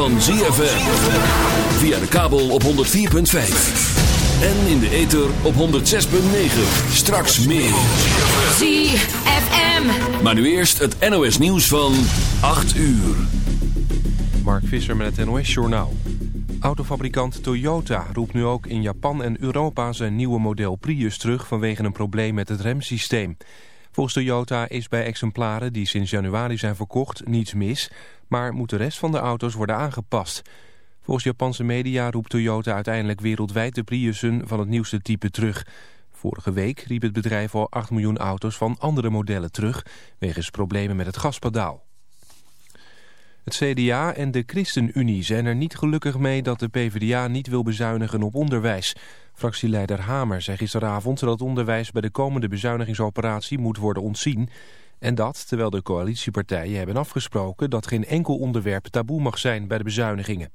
van ZFM. Via de kabel op 104.5. En in de ether op 106.9. Straks meer. ZFM. Maar nu eerst het NOS nieuws van 8 uur. Mark Visser met het NOS Journaal. Autofabrikant Toyota roept nu ook in Japan en Europa zijn nieuwe model Prius terug vanwege een probleem met het remsysteem. Volgens Toyota is bij exemplaren die sinds januari zijn verkocht niets mis, maar moet de rest van de auto's worden aangepast. Volgens Japanse media roept Toyota uiteindelijk wereldwijd de Priussen van het nieuwste type terug. Vorige week riep het bedrijf al 8 miljoen auto's van andere modellen terug, wegens problemen met het gaspedaal. Het CDA en de ChristenUnie zijn er niet gelukkig mee dat de PvdA niet wil bezuinigen op onderwijs. Fractieleider Hamer zei gisteravond dat onderwijs bij de komende bezuinigingsoperatie moet worden ontzien. En dat terwijl de coalitiepartijen hebben afgesproken dat geen enkel onderwerp taboe mag zijn bij de bezuinigingen.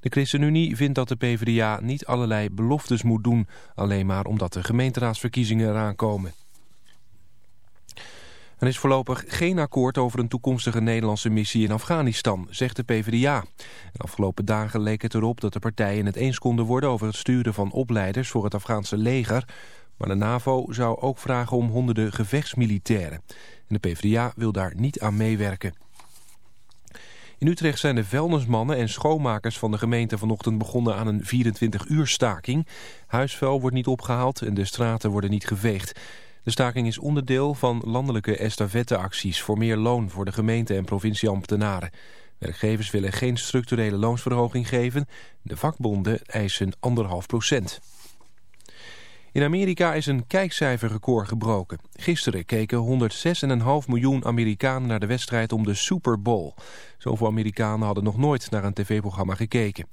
De ChristenUnie vindt dat de PvdA niet allerlei beloftes moet doen, alleen maar omdat de gemeenteraadsverkiezingen eraan komen. Er is voorlopig geen akkoord over een toekomstige Nederlandse missie in Afghanistan, zegt de PvdA. Afgelopen dagen leek het erop dat de partijen het eens konden worden over het sturen van opleiders voor het Afghaanse leger. Maar de NAVO zou ook vragen om honderden gevechtsmilitairen. En de PvdA wil daar niet aan meewerken. In Utrecht zijn de vuilnismannen en schoonmakers van de gemeente vanochtend begonnen aan een 24-uur staking. Huisvuil wordt niet opgehaald en de straten worden niet geveegd. De staking is onderdeel van landelijke estafetteacties voor meer loon voor de gemeente en provincieambtenaren. Werkgevers willen geen structurele loonsverhoging geven. De vakbonden eisen anderhalf procent. In Amerika is een kijkcijferrecord gebroken. Gisteren keken 106,5 miljoen Amerikanen naar de wedstrijd om de Super Bowl. Zoveel Amerikanen hadden nog nooit naar een tv-programma gekeken.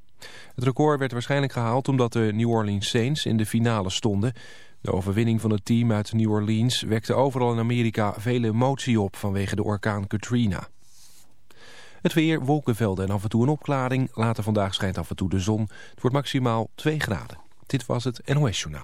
Het record werd waarschijnlijk gehaald omdat de New Orleans Saints in de finale stonden. De overwinning van het team uit New Orleans wekte overal in Amerika veel emotie op vanwege de orkaan Katrina. Het weer, wolkenvelden en af en toe een opklaring. Later vandaag schijnt af en toe de zon. Het wordt maximaal 2 graden. Dit was het NOS Journaal.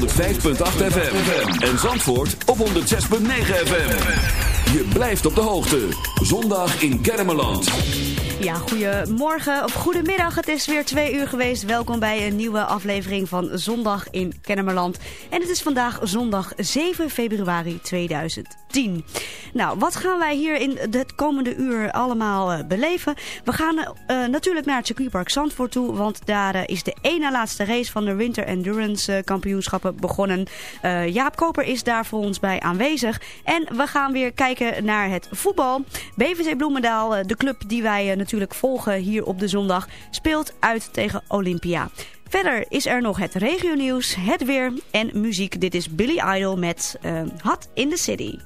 105.8 FM. En Zandvoort op 106.9 FM. Je blijft op de hoogte. Zondag in Kermeland. Ja, goedemorgen of goedemiddag. Het is weer twee uur geweest. Welkom bij een nieuwe aflevering van Zondag in Kennemerland. En het is vandaag zondag 7 februari 2010. Nou, wat gaan wij hier in het komende uur allemaal uh, beleven? We gaan uh, natuurlijk naar het circuitpark Zandvoort toe. Want daar uh, is de ene laatste race van de Winter Endurance kampioenschappen begonnen. Jaap Koper is daar voor ons bij aanwezig. En we gaan weer kijken naar het voetbal. BVC Bloemendaal, de club die wij natuurlijk volgen hier op de zondag, speelt uit tegen Olympia. Verder is er nog het regionieuws, het weer en muziek. Dit is Billy Idol met Hot in the City.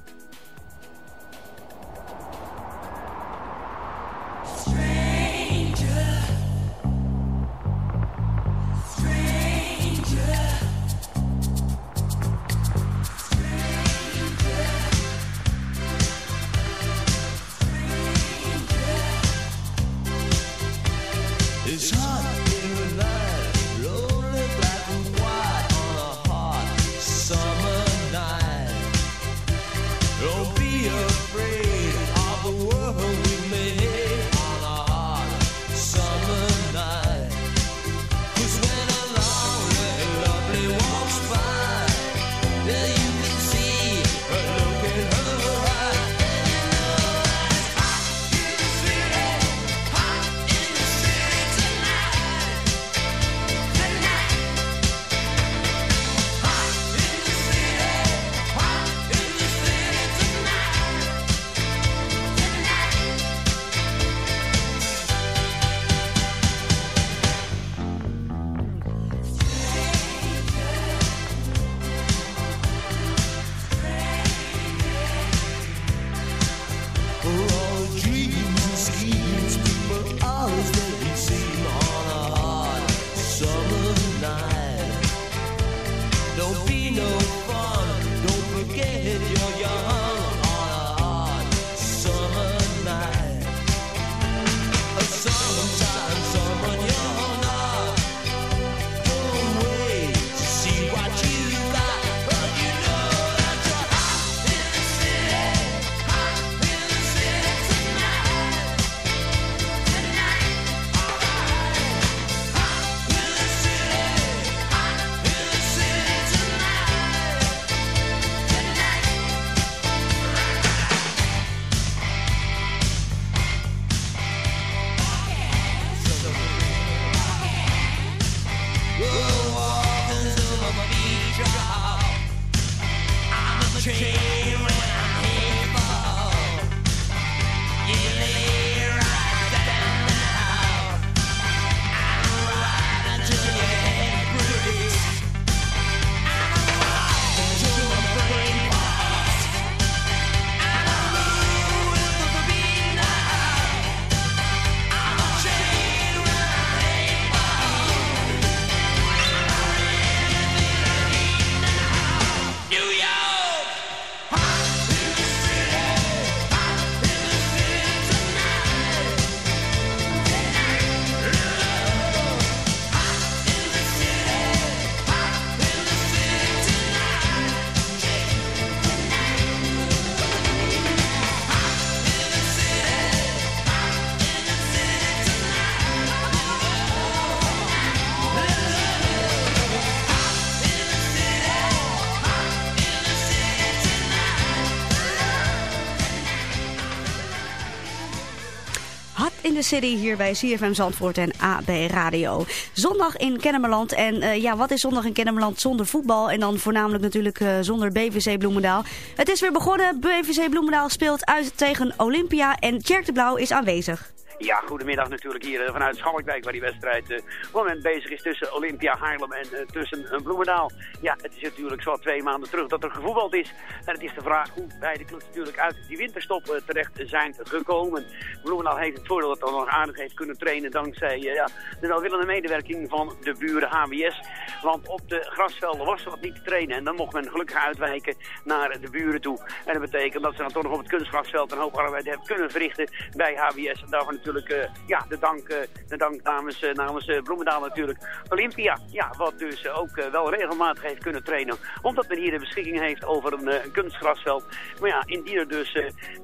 City hier bij CFM Zandvoort en AB Radio. Zondag in Kennemerland. En eh, ja, wat is zondag in Kennemerland zonder voetbal? En dan voornamelijk natuurlijk eh, zonder BVC Bloemendaal. Het is weer begonnen. BVC Bloemendaal speelt uit tegen Olympia. En Tjerk de Blauw is aanwezig. Ja, goedemiddag natuurlijk hier eh, vanuit Schalkwijk waar die wedstrijd op het moment bezig is tussen Olympia Haarlem en eh, tussen Bloemendaal. Ja, het is natuurlijk zo twee maanden terug dat er gevoetbald is. En het is de vraag hoe beide clubs natuurlijk uit die winterstop terecht zijn gekomen. Bloemendaal heeft het voordeel dat hij nog aardig heeft kunnen trainen dankzij ja, de welwillende medewerking van de buren HWS. Want op de grasvelden was er wat niet te trainen en dan mocht men gelukkig uitwijken naar de buren toe. En dat betekent dat ze dan toch nog op het kunstgrasveld een hoop arbeid hebben kunnen verrichten bij HWS. En daarvoor natuurlijk eh, ja, de dank, eh, de dank namens, eh, namens Bloemendaal natuurlijk. Olympia, ja, wat dus ook wel regelmatig heeft kunnen trainen. Omdat men hier de beschikking heeft over een, kunstgrasveld. Maar ja, indien er dus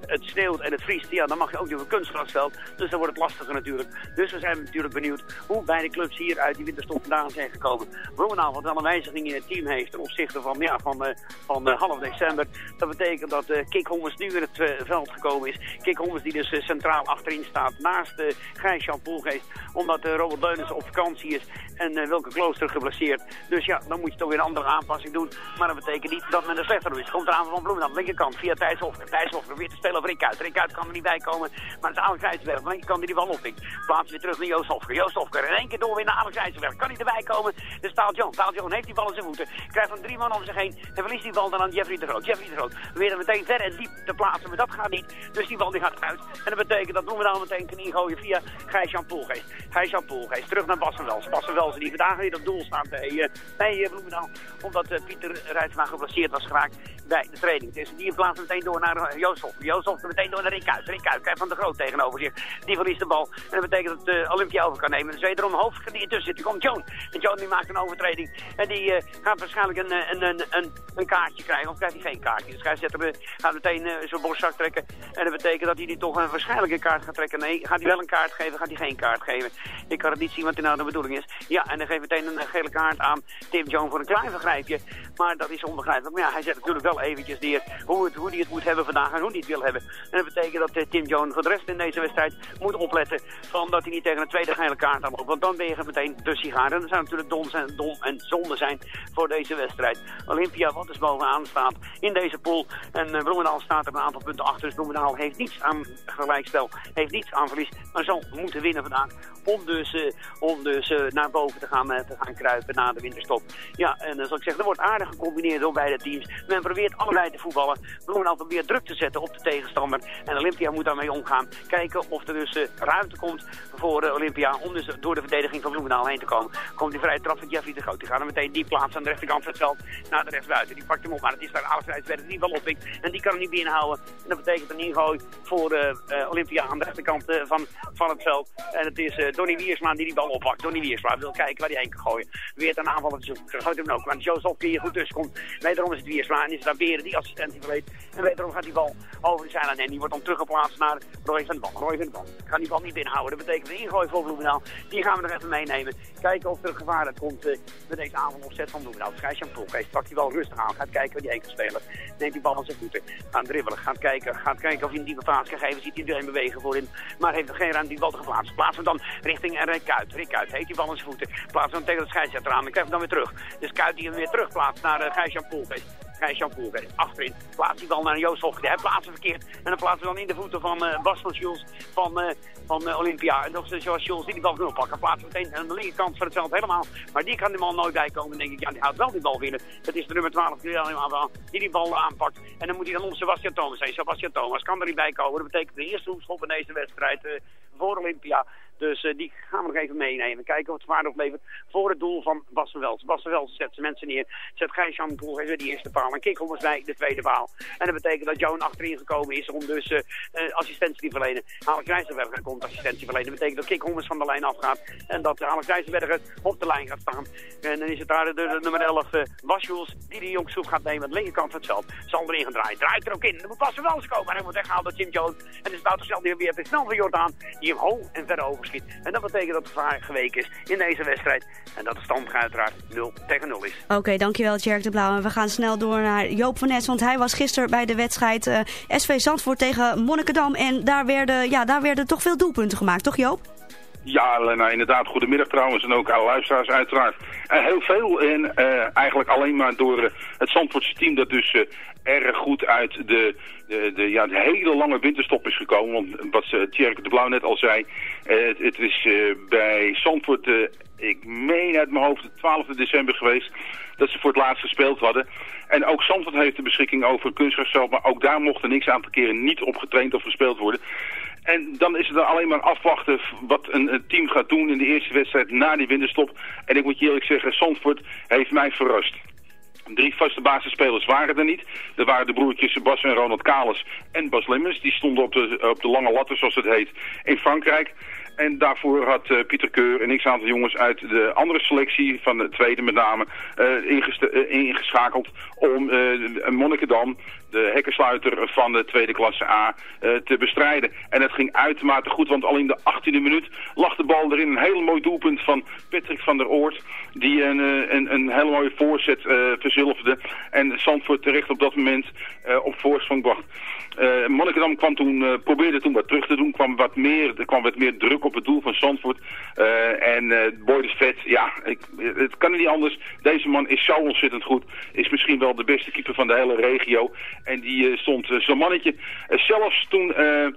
het sneeuwt en het vriest, ja, dan mag je ook niet op een kunstgrasveld. Dus dan wordt het lastiger natuurlijk. Dus we zijn natuurlijk benieuwd hoe beide clubs hier uit die winterstop vandaan zijn gekomen. Bloemendaal wat wel een wijziging in het team heeft ten opzichte van, ja, van, van half december. Dat betekent dat eh Kik Hommers nu in het veld gekomen is. Kik Hommers die dus centraal achterin staat naast uh, Gijs-Jan Poelgeest. Omdat eh, Robert Leunens op vakantie is en eh, Wilke Klooster geblesseerd. Dus ja, dan moet je toch weer een andere aanpassing doen. Maar dat betekent niet dat men er slechter is. Komt er aan van Bloemendaal, aan de linkerkant, via Thijs Hofker. Thijs Hofker weer te spelen over Rick uit. Uit kan er niet bij komen, maar het is Alex IJsberg. Aan de linkerkant die die bal oppikt. Plaats weer terug naar Joost Hofker. Joost Hofker in één keer door weer naar Alex. Kan hij erbij komen? Dus Taal John. Taal John heeft die bal in zijn voeten. Krijgt dan drie man om zich heen en verliest die bal dan aan Jeffrey de Groot. Jeffrey de Groot weer er meteen ver en diep te plaatsen, maar dat gaat niet. Dus die bal die gaat uit. En dat betekent dat Bloemendaal meteen ingooien via Gijs-Jan Poelgeest. Gijs-Jan Poelgeest terug naar Bas van Wels. Bas van Wels die vandaag weer op doel staat bij, eh, bij eh, Bloemendaal. Omdat eh, Pieter Rijtsma geblesseerd was geraakt bij de training. Dus die plaatst meteen door naar uh, Joost. Joost meteen door naar. Rick Uit krijgt van de Groot tegenover zich. Die verliest de bal. En dat betekent dat uh, Olympia over kan nemen. Dus wederom Hofker die ertussen zit. Die komt Joan. En Joan die maakt een overtreding. En die uh, gaat waarschijnlijk een, een, een, een, een kaartje krijgen. Of krijgt hij geen kaartje. Dus scheidsrechter gaat meteen uh, zijn borstzak trekken. En dat betekent dat hij die toch een waarschijnlijke kaart gaat trekken. Nee, gaat hij wel een kaart geven, gaat hij geen kaart geven. Ik kan het niet zien wat nou de bedoeling is. Ja, en dan geeft meteen een gele kaart aan Tim Joan voor een klein vergrijpje. Maar dat is onbegrijpelijk. Maar ja, hij zet natuurlijk wel eventjes neer hoe, het, hoe hij het moet hebben vandaag en hoe hij het wil hebben. En dat betekent dat uh, Tim Joan voor de rest in deze wedstrijd moet opletten van hij niet tegen een tweede gele kaart aan loopt. Want dan ben je meteen de sigaar. En dat zou natuurlijk dom, zijn, dom en zonde zijn voor deze wedstrijd. Olympia, wat dus bovenaan staat in deze pool. En uh, staat er een aantal punten achter. Dus Bloemendaal heeft niets aan gelijkspel, heeft niets aan verlies. Maar zal moeten winnen vandaag om dus, uh, om dus uh, naar boven te gaan, te gaan kruipen na de winterstop. Ja, en zoals ik zeg, er wordt aardig gecombineerd door beide teams. Men probeert allebei te voetballen. Bloemendaal probeert druk te zetten op de tegenstander. En Olympia moet daarmee omgaan. Kijken of er dus ruimte komt voor Olympia om dus door de verdediging van Bloemendaal heen te komen. Komt die vrije trap van Jeffrey de Groot. Die gaat hem meteen die plaats aan de rechterkant van het veld naar de rechtsbuiten. Die pakt hem op, maar het is daar Alex die wel oppikt. En die kan hem niet binnenhouden. En dat betekent een ingooi voor Olympia aan de rechterkant van, van het veld. En het is Donny Wiersma die die bal oppakt. Donny Wiersma wil kijken waar hij heen kan gooien. Weer een aanval. Dus gooit hem ook. Maar Joost Hofke hier goed tussen komt. Wederom is het Wiersma. En is het daar Beren die assistent die verleed. En wederom gaat die bal over de zijlijn. En die wordt dan teruggeplaatst naar Roy van Bal. Roy van Bal kan die bal niet binnenhouden. Dat betekent een ingooi voor Bloemendaal. Die gaan we er even meenemen. Kijken of er gevaar komt uh, met deze avondopzet van Bloemendaal. Gijs-Jan Poelgeest pakt die bal rustig aan. Gaat kijken waar die heen kan spelen. Neemt die bal aan zijn voeten. Gaat dribbelen. Gaat kijken. Gaat kijken of hij een diepe plaats kan geven. Ziet hij iedereen bewegen voorin. Maar heeft geen ruimte die bal geplaatst. Plaatsen we dan richting Rick uit. Rick uit. Heeft die bal aan zijn voeten. Plaatsen we dan tegen de scheidsrechter aan. Dan krijgt hij dan weer terug. Dus Kuit die hem weer terug plaatst naar uh, Gijs-Jan. Gijs-Jan Poelgeest. Achterin plaatst die bal naar Joost Hofke. Hij plaatst verkeerd. En dan plaatsen we dan in de voeten van uh, Bas van Schulz van, uh, van uh, Olympia. En nog zoals Schulz die die bal wil pakken. Plaatsen we meteen aan de linkerkant van het veld helemaal. Maar die kan die man nooit bijkomen. Dan denk ik, ja, die houdt wel die bal binnen. Dat is de nummer 12 die die, die bal aanpakt. En dan moet hij dan om Sebastian Thomas zijn. Sebastian Thomas kan er niet bij komen. Dat betekent de eerste hoekschop in deze wedstrijd voor Olympia. Dus uh, die gaan we nog even meenemen. Kijken wat het waarde oplevert voor het doel van Bas van Wels. Bas van Wels zet zijn mensen neer. Zet Gijs-Jan Poel weer die eerste paal. En Kikhommers bij de tweede paal. En dat betekent dat Joan achterin gekomen is om dus uh, uh, assistentie te verlenen. Alex Rijsselberger komt assistentie verlenen. Dat betekent dat Kikhommers van de lijn afgaat. En dat Alex Rijsselberger op de lijn gaat staan. En dan is het daar de, nummer 11 uh, Basjuls die de jongsoep gaat nemen aan de linkerkant van het veld. Gaan draaien. Draait er ook in. Dan moet Bas van Wels komen. En hij wordt weggehaald door Jim Jones. En is het snel die weer te snel van Jordaan. Die hem hoog en ver En dat betekent dat de vaar geweken is in deze wedstrijd. En dat de stand uiteraard 0 tegen 0 is. Oké, dankjewel Tjerk de Blauw. En we gaan snel door naar Joop van Nes. Want hij was gisteren bij de wedstrijd uh, SV Zandvoort tegen Monnikendam. En daar werden, ja, daar werden toch veel doelpunten gemaakt, toch Joop? Ja, Lena, inderdaad. Goedemiddag trouwens. En ook alle luisteraars uiteraard. Uh, heel veel. En uh, eigenlijk alleen maar door uh, het Zandvoortse team dat dus erg goed uit de, de, de, ja, de hele lange winterstop is gekomen. Want wat Tjerk de Blauw net al zei, het, het is bij Zandvoort, ik meen uit mijn hoofd, de 12 december geweest dat ze voor het laatst gespeeld hadden. En ook Zandvoort heeft de beschikking over kunstgrasveld, maar ook daar mocht er niks aantal keren niet op getraind of gespeeld worden. En dan is het er alleen maar afwachten wat een, team gaat doen in de eerste wedstrijd na die winterstop. En ik moet je eerlijk zeggen, Zandvoort heeft mij verrast. Drie vaste basisspelers waren er niet. Er waren de broertjes Bas en Ronald Kalis en Bas Lemmens. Die stonden op de, op de lange latten, zoals het heet, in Frankrijk. En daarvoor had eh, Pieter Keur een x-aantal jongens uit de andere selectie, van de tweede met name, eh, eh, ingeschakeld om eh Monnikendam, de hekkensluiter van de tweede klasse A, eh, te bestrijden. En het ging uitermate goed, want al in de 18e minuut lag de bal erin. Een heel mooi doelpunt van Patrick van der Oort, die een, eh, een, een hele mooie voorzet eh verzilverde. En Zandvoort terecht op dat moment op voorsprong bracht. Eh Monnikendam kwam toen, probeerde toen wat terug te doen, kwam wat meer, er kwam wat meer druk op het doel van Zandvoort. En eh Boy de Vet, ja, ik, het kan niet anders. Deze man is zo ontzettend goed. Is misschien wel de beste keeper van de hele regio. En die eh, stond eh, zo'n mannetje. Eh, zelfs toen eh,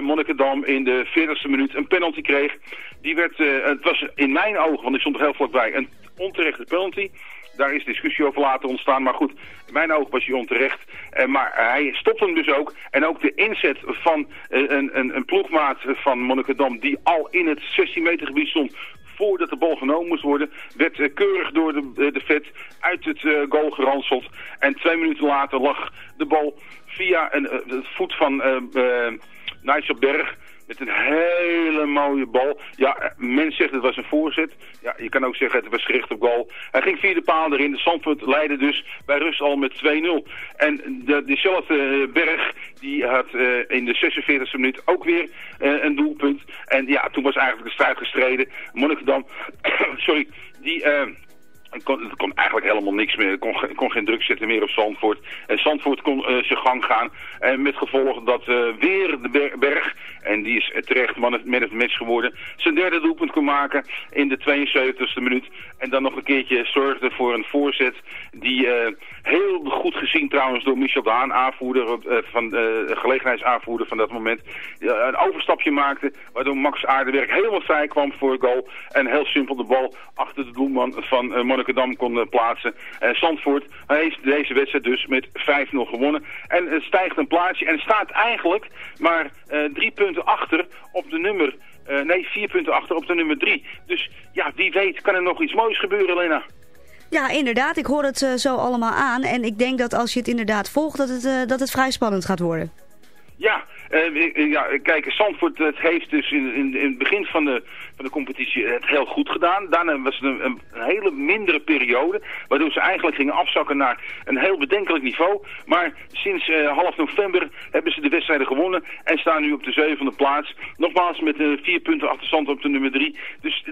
Monnikendam in de 40ste minuut een penalty kreeg. Die werd, het was in mijn ogen, want ik stond er heel vlakbij, een onterechte penalty. Daar is discussie over laten ontstaan. Maar goed, in mijn ogen was hij onterecht. Eh, maar hij stopte hem dus ook. En ook de inzet van een, een, een ploegmaat van Monnikendam... die al in het 16 meter gebied stond voordat de bal genomen moest worden, werd eh, keurig door de, eh, de vet uit het eh, goal geranseld. En twee minuten later lag de bal via een, het voet van eh eh, Nigel Berg met een hele mooie bal. Ja, men zegt het was een voorzet. Ja, je kan ook zeggen het was gericht op goal. Hij ging via de paal erin. De Zandvoort leidde dus bij rust al met 2-0. En de, diezelfde eh, Berg, die had eh, in de 46e minuut ook weer eh, een doelpunt. En ja, toen was eigenlijk de strijd gestreden. Monnikendam, sorry, die... eh, het kon, eigenlijk helemaal niks meer. Het kon, kon geen druk zetten meer op Zandvoort. En Zandvoort kon eh, zijn gang gaan. En met gevolg dat eh, weer de Ber- Berg, en die is eh, terecht man of, man of match geworden, zijn derde doelpunt kon maken in de 72e minuut. En dan nog een keertje zorgde voor een voorzet die heel goed gezien trouwens door Michel Daan, aanvoerder, van, gelegenheidsaanvoerder van dat moment, een overstapje maakte. Waardoor Max Aardenberg helemaal vrij kwam voor goal. En heel simpel de bal achter de doelman van eh, Monnikendam kon eh, plaatsen. En Zandvoort heeft deze wedstrijd dus met 5-0 gewonnen. En het stijgt een plaatsje en staat eigenlijk maar eh, drie punten achter op de nummer... eh, nee, vier punten achter op de nummer drie. Dus ja, wie weet kan er nog iets moois gebeuren, Lena. Ja, inderdaad. Ik hoor het eh, zo allemaal aan. En ik denk dat als je het inderdaad volgt, dat het, eh, dat het vrij spannend gaat worden. Ja, eh, eh, ja, kijk, Zandvoort het heeft dus in, in, in het begin van de, de competitie het heel goed gedaan. Daarna was het een, een, hele mindere periode, waardoor ze eigenlijk gingen afzakken naar een heel bedenkelijk niveau. Maar sinds eh, half november hebben ze de wedstrijden gewonnen en staan nu op de zevende plaats. Nogmaals met eh, vier punten achterstand op de nummer drie. Dus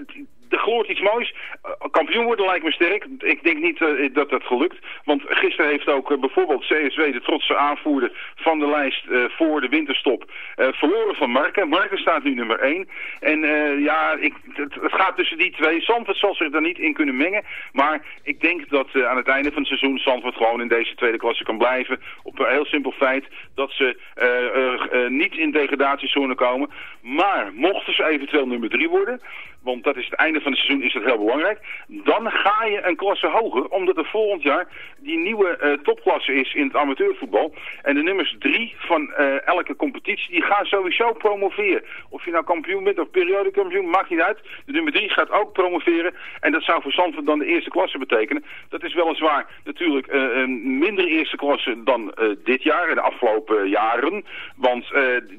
er gloort iets moois. Eh, kampioen worden lijkt me sterk. Ik denk niet eh, dat dat gelukt. Want gisteren heeft ook eh, bijvoorbeeld CSW, de trotse aanvoerder van de lijst voor de winterstop, verloren van Marken. Marken staat nu nummer 1. En ja, ik, het, gaat tussen die twee. Zandvoort zal zich daar niet in kunnen mengen. Maar ik denk dat aan het einde van het seizoen Zandvoort gewoon in deze tweede klasse kan blijven. Op een heel simpel feit dat ze niet in degradatiezone komen. Maar mochten ze eventueel nummer 3 worden, want dat is het einde van het seizoen, is dat heel belangrijk. Dan ga je een klasse hoger, omdat er volgend jaar die nieuwe eh, topklasse is in het amateurvoetbal. En de nummers drie van eh, elke competitie, die gaan sowieso promoveren. Of je nou kampioen bent of periodekampioen, maakt niet uit. De nummer drie gaat ook promoveren. En dat zou voor Zandvoort dan de eerste klasse betekenen. Dat is weliswaar natuurlijk eh, een minder eerste klasse dan dit jaar en de afgelopen jaren. Want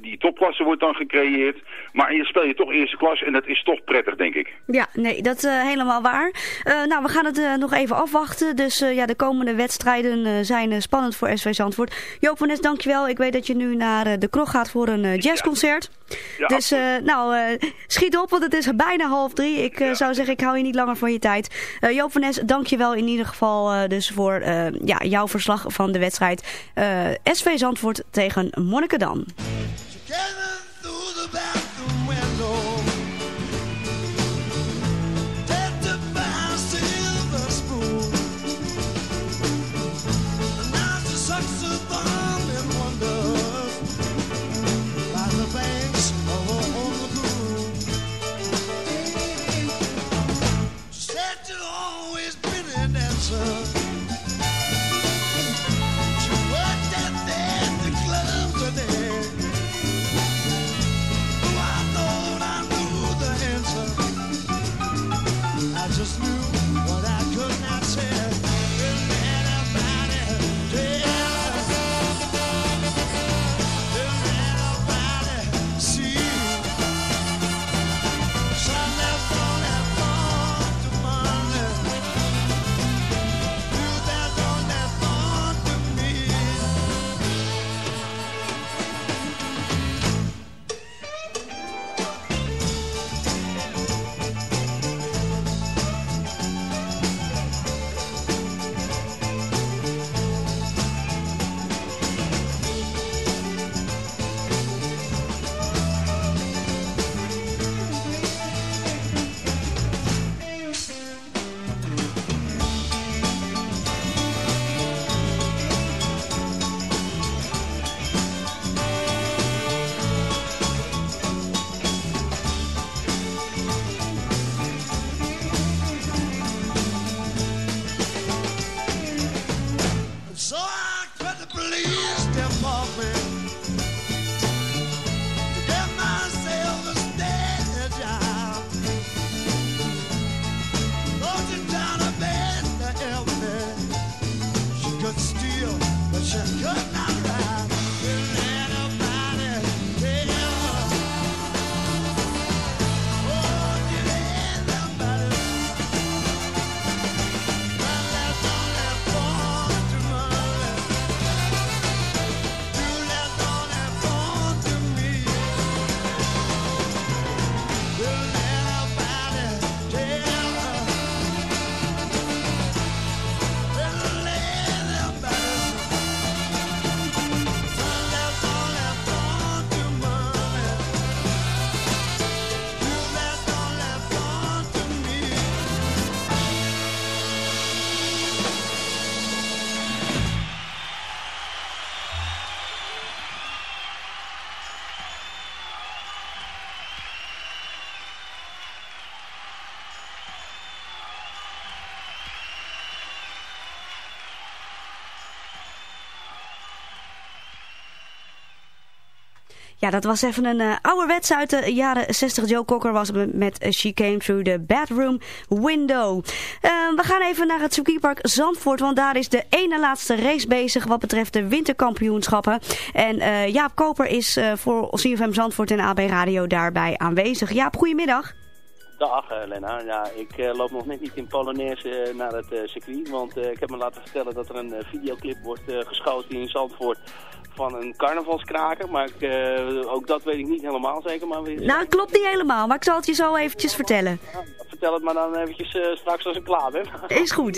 die topklasse wordt dan gecreëerd. Maar je speel je toch eerste klasse en dat is toch prettig, denk ik. Ja, nee, dat is eh, helemaal waar. Eh, nou, we gaan het eh, nog even afwachten. Dus eh, ja, de komende wedstrijden eh, zijn eh, spannend voor SV Zandvoort. Joop van Nes, dankjewel. Ik weet dat je nu naar eh, de Krog gaat voor een eh, jazzconcert. Ja, dus eh, nou, eh, schiet op, want het is bijna half drie. Ik eh, zou zeggen, ik hou je niet langer van je tijd. Eh, Joop van Nes, dankjewel in ieder geval eh, dus voor eh, ja, jouw verslag van de wedstrijd. eh, SV Zandvoort tegen Monnikendam. Ja, dat was even een uh, ouderwets uit de jaren 60. Joe Cocker was met, uh, She Came Through the Bedroom Window. Uh, we gaan even naar het circuitpark Zandvoort, want daar is de ene laatste race bezig wat betreft de winterkampioenschappen. En Jaap Koper is voor CFM Zandvoort en AB Radio daarbij aanwezig. Jaap, goedemiddag. Dag uh, Lena, ja, ik loop nog net niet in Polonaise naar het circuit, want ik heb me laten vertellen dat er een videoclip wordt geschoten in Zandvoort van een carnavalskraker, maar ik, ook dat weet ik niet helemaal zeker. Maar we... Nou, klopt niet helemaal, maar ik zal het je zo eventjes vertellen. Ja, vertel het maar dan eventjes straks als ik klaar ben. Is goed.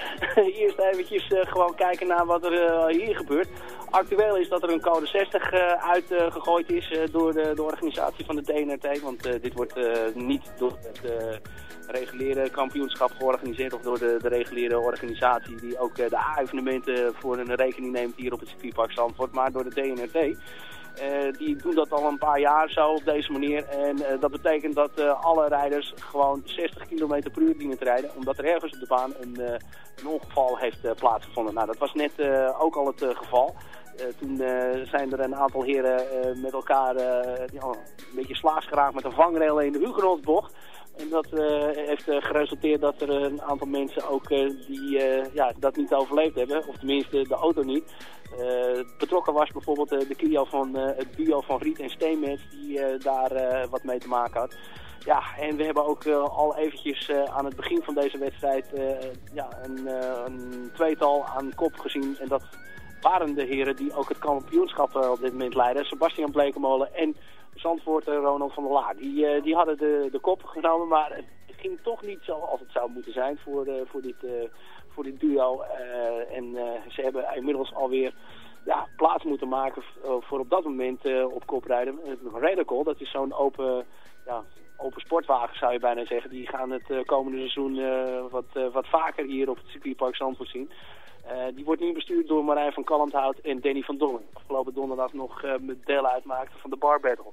Eerst eventjes gewoon kijken naar wat er hier gebeurt. Actueel is dat er een code 60 uitgegooid is door de, de, organisatie van de DNRT, want dit wordt niet door het reguliere kampioenschap georganiseerd of door de, de reguliere organisatie die ook de A-evenementen voor een rekening neemt hier op het circuitpark Zandvoort, maar door de DNRT. Uh, die doen dat al een paar jaar zo op deze manier. En uh, dat betekent dat alle rijders gewoon 60 km per uur dienen te rijden. Omdat er ergens op de baan een, ongeval heeft plaatsgevonden. Nou, dat was net ook al het geval. toen zijn er een aantal heren met elkaar een beetje slaags geraakt met een vangrail in de Hugenholzbocht. En dat heeft geresulteerd dat er een aantal mensen ook die ja, dat niet overleefd hebben. Of tenminste de auto niet. Betrokken was bijvoorbeeld de Clio van het duo van Riet en Steenmets die daar wat mee te maken had. Ja, en we hebben ook al eventjes aan het begin van deze wedstrijd ja, een, een, tweetal aan kop gezien. En dat waren de heren die ook het kampioenschap op dit moment leiden. Sebastian Blekemolen en Zandvoort Ronald van der Laar. Die, die hadden de, de kop genomen, maar het ging toch niet zoals het zou moeten zijn voor, voor dit voor dit duo. En ze hebben inmiddels alweer ja, plaats moeten maken voor op dat moment uh, op kop rijden. Radical, dat is zo'n open, ja, open sportwagen zou je bijna zeggen. Die gaan het komende seizoen wat, wat vaker hier op het circuitpark Zandvoort zien. Die wordt nu bestuurd door Marijn van Kalmthout en Danny van Dongen. Afgelopen donderdag nog met deel uitmaakte van de Bar Battle.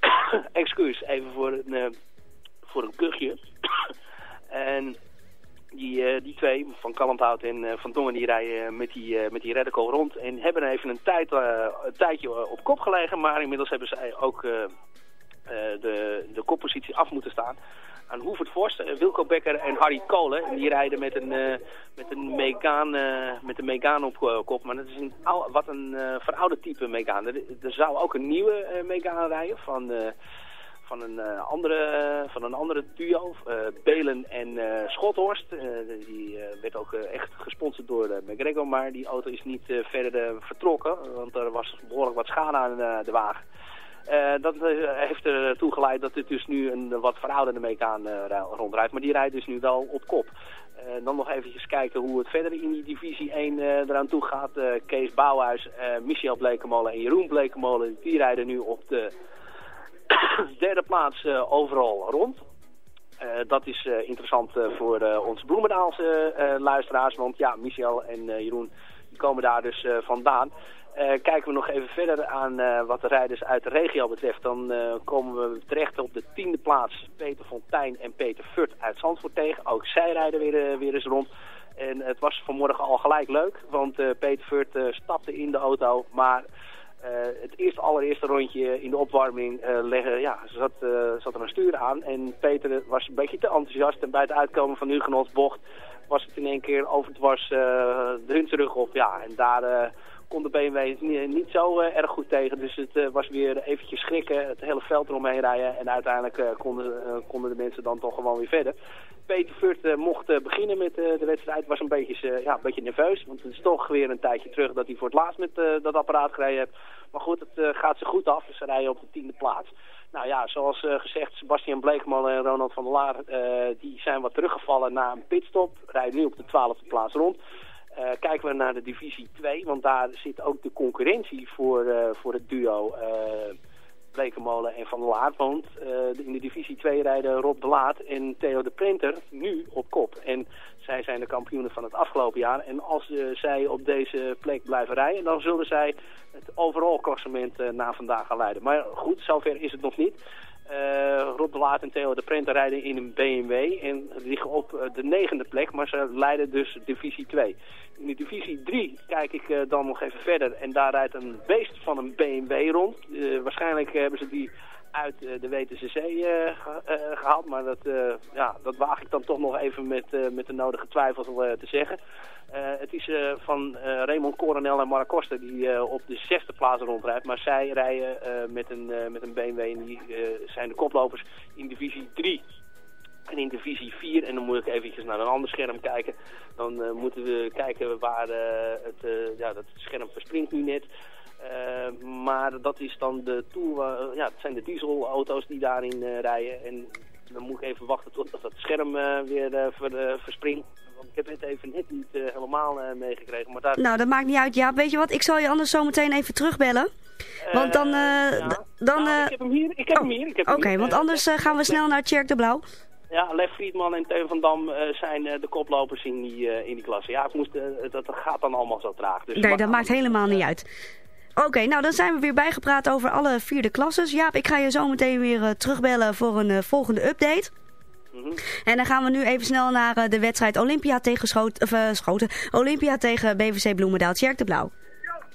Excuus, even voor een, voor een kuchje. en die, uh, die twee, Van Kalmthout en uh, Van Dongen, die rijden met die, uh, met die Radical rond. En hebben even een, tijd, een tijdje op kop gelegen. Maar inmiddels hebben zij ook de, de koppositie af moeten staan. Aan Hoevert Vorst, Wilco Becker en Harry Kolen. En die rijden met een, met een Megaan, met een Megaan op kop. Maar dat is een, wat een verouderd type Megaan. Er, zou ook een nieuwe Megaan rijden van van een, andere, van een andere duo, uh, Belen en Schothorst. die werd ook echt gesponsord door McGregor, maar die auto is niet verder vertrokken, want er was behoorlijk wat schade aan de wagen. Dat heeft ertoe geleid dat dit dus nu een wat verouderde Mekaan rondrijdt, maar die rijdt dus nu wel op kop. dan nog eventjes kijken hoe het verder in die divisie 1 eraan toe gaat. Kees Bouwhuis, Michel Blekemolen en Jeroen Blekemolen, die rijden nu op de derde plaats overal rond. Dat is interessant voor onze Bloemendaalse luisteraars. Want ja, Michel en Jeroen die komen daar dus vandaan. Kijken we nog even verder aan wat de rijders uit de regio betreft. Dan komen we terecht op de tiende plaats. Peter Fontijn en Peter Furt uit Zandvoort tegen. Ook zij rijden weer, weer eens rond. En het was vanmorgen al gelijk leuk. Want Peter Furt stapte in de auto. Maar uh, het eerste, allereerste rondje in de opwarming uh, leggen, ja, zat, uh, zat er een stuur aan. En Peter was een beetje te enthousiast. En bij het uitkomen van Hugenot's bocht was het in één keer overdwars de hun terug op. Ja, en daar kon de BMW niet, niet zo erg goed tegen. Dus het was weer eventjes schrikken, het hele veld eromheen rijden. En uiteindelijk konden, konden de mensen dan toch gewoon weer verder. Peter Furt mocht beginnen met de wedstrijd. Was een beetje, ja, een beetje nerveus. Want het is toch weer een tijdje terug dat hij voor het laatst met dat apparaat gereden heeft. Maar goed, het gaat ze goed af. Dus ze rijden op de tiende plaats. Nou ja, zoals gezegd, Sebastian Bleekman en Ronald van der Laar... Die zijn wat teruggevallen na een pitstop. Rijden nu op de twaalfde plaats rond. Kijken we naar de divisie 2, want daar zit ook de concurrentie voor, voor het duo... Blekemolen en Van der Laat woont. in de divisie 2 rijden Rob de Laat en Theo de Printer nu op kop. En zij zijn de kampioenen van het afgelopen jaar. En als uh, zij op deze plek blijven rijden, dan zullen zij het overal klassement uh, na vandaag gaan leiden. Maar goed, zover is het nog niet. Eh, Rob de Laat en Theo de Prenter rijden in een BMW en liggen op eh, de negende plek, maar ze leiden dus divisie 2. In de divisie 3 kijk ik eh, dan nog even verder en daar rijdt een beest van een BMW rond. Waarschijnlijk hebben ze die uit eh, de WTCC eh, ge- eh, gehaald, maar dat, ja, dat waag ik dan toch nog even met, met de nodige twijfels te zeggen. Het is van Raymond Coronel en Mark Koster die op de zesde plaats rondrijdt. Maar zij rijden met, een, met een BMW en die zijn de koplopers in divisie 3. En in divisie 4, en dan moet ik eventjes naar een ander scherm kijken. Dan moeten we kijken waar het, ja, dat scherm verspringt nu net. Eh, maar dat is dan de Tour, eh, ja, het zijn de dieselauto's die daarin eh, rijden. En dan moet ik even wachten tot dat scherm weer ver- verspringt. Want ik heb het even net niet helemaal meegekregen. Maar daar... Nou, dat maakt niet uit. Ja, weet je wat? Ik zal je anders zo meteen even terugbellen. Want dan... dan Nou, ik heb hem hier, ik heb hem hier. heb hem Oké, hier. want anders gaan we snel naar Tjerk de Blauw. Ja, Lef Friedman en Teun van Dam zijn de koplopers in die, in die klasse. Ja, ik moest, dat gaat dan allemaal zo traag. Dus Nee, dat maakt helemaal niet uit. Oké, nou dan zijn we weer bijgepraat over alle vierde klasses. Jaap, ik ga je zo meteen weer eh, terugbellen voor een eh, volgende update. Mhm. En dan gaan we nu even snel naar eh, de wedstrijd Olympia tegen Schoot, of, Schoten. Olympia tegen BVC Bloemendaal. Tjerk de Blauw.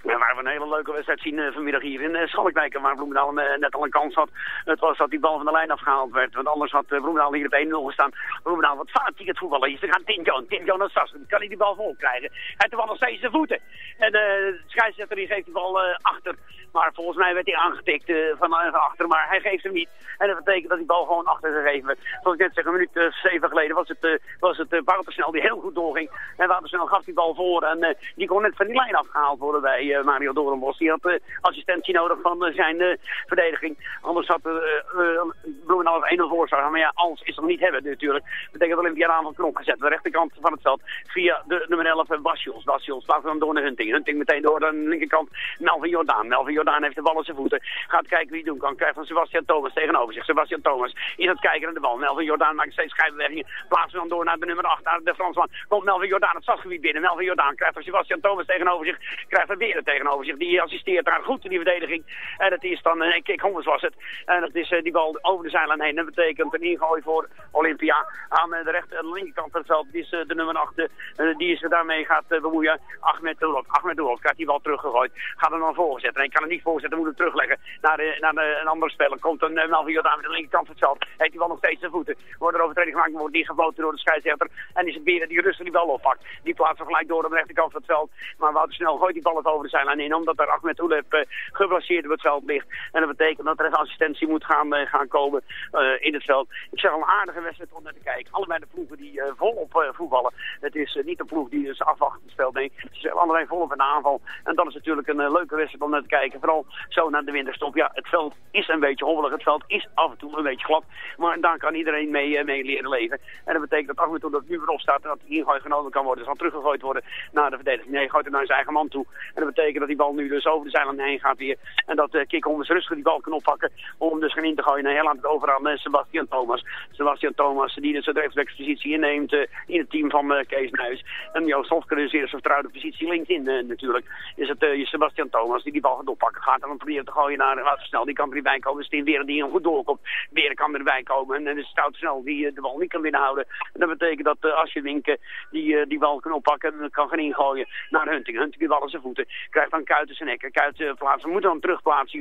We hebben een hele leuke wedstrijd zien eh, vanmiddag hier in uh, Schalkwijk, waar Bloemendaal eh, net al een kans had. Het was dat die bal van de lijn afgehaald werd, want anders had eh, Bloemendaal hier op 1-0 gestaan. Bloemendaal wat fanatiek het voetballen is. Dan gaat Tim Jones, Tim Jones Sas, dan kan hij die bal vol krijgen. Hij heeft bal nog steeds zijn voeten. En eh, de scheidsrechter geeft die bal eh, achter. Maar volgens mij werd hij aangetikt eh, eh, van achter, maar hij geeft hem niet. En dat betekent dat die bal gewoon achter gegeven werd. Zoals ik net zeg, een minuut eh, zeven geleden was het, eh was het eh, Woutersnel die heel goed doorging. En Woutersnel gaf die bal voor en eh, die kon net van die lijn afgehaald worden bij eh, Mario Doornbos. Die had eh, assistentie nodig van eh, zijn verdediging. Anders had het 1-0 voor staan. Maar ja, alles is nog niet hebben natuurlijk. Dat betekent dat Olympia aan van knop gezet. De rechterkant van het veld via de nummer 11 eh, Basjos. Basjos laten we dan door naar Hunting. Hunting meteen door aan de linkerkant Melvin Jordaan. Melvin Jordaan heeft de bal in zijn voeten. Gaat kijken wie het doen kan. Krijgt van Sebastian Thomas tegenover zich. Sebastian Thomas is aan het kijken naar de bal. Melvin Jordaan maakt steeds schijnbewegingen. Plaatsen dan door naar de nummer 8, naar de Fransman. Komt Melvin Jordaan het stadsgebied binnen. Melvin Jordaan krijgt van Sebastian Thomas tegenover zich. Krijgt er weer tegenover zich. Die assisteert daar goed in die verdediging. En dat is dan, uh, Kik Hommers was het. En dat is uh, die bal over de zijlijn heen. Dat betekent een ingooi voor Olympia. Aan uh, de rechter en linkerkant van het veld is de nummer 8. die is daarmee gaat bemoeien. Ahmed Doelop. Ahmed Doelop krijgt die bal teruggegooid. Gaat hem dan voorzetten. En ik kan hem niet voorzetten, moet hem terugleggen naar, naar een andere speler. Komt een Melvin Jordaan met de linkerkant van het veld. Heeft die bal nog steeds zijn voeten. Wordt er overtreding gemaakt, wordt die gefloten door de scheidsrechter. En is het Beren die rustig die bal oppakt. Die plaatst gelijk door aan de rechterkant van het veld. Maar Wouter Snel gooit die bal het over de zijlijn in. Omdat er Ahmed Doelop uh, geblesseerd op het veld ligt. En dat betekent dat er een assistentie moet gaan, uh, gaan komen uh, in het veld. Ik zeg al een aardige wedstrijd om naar te kijken. Allebei de ploegen die volop voetballen. Het is niet een ploeg die dus afwachtend speelt. Nee, ze zijn allebei volop in de aanval. En dat is natuurlijk een leuke wedstrijd om naar te kijken. Vooral zo naar de winterstop. Ja, het veld is een beetje hobbelig. Het veld is af en toe een beetje glad. Maar daar kan iedereen mee, mee leren leven. En dat betekent dat af en toe dat het nu weer opstaat. Dat die ingooi genomen kan worden. Zal teruggegooid worden naar de verdediging. Nee, gooit hem naar zijn eigen man toe. En dat betekent dat die bal nu dus over de zijlijn heen gaat weer. En dat uh, Kik Hommers rustig die bal kan oppakken. Om dus geen in te gooien. Nee, heel aan het over aan uh, Sebastian Thomas. Sebastian Thomas die dus de rechtsbackspositie inneemt uh, in het team van Kees Nuis. En Joost Hofker is eerst vertrouwde positie linksin uh, natuurlijk. Is het Sebastian Thomas die die bal gaat oppakken. Gaat en dan proberen te gooien naar snel. Die kan er bij komen. Is weer die hem goed doorkomt. Weer kan erbij komen. En dan is snel die de bal niet kan binnenhouden. En dat betekent dat uh, als je Winken die, die bal kan oppakken. En kan gaan ingooien naar Hunting. Hunting die bal in zijn voeten. Krijgt dan Kuiten zijn nekken. Kuiten plaatsen. Moet dan terugplaatsen.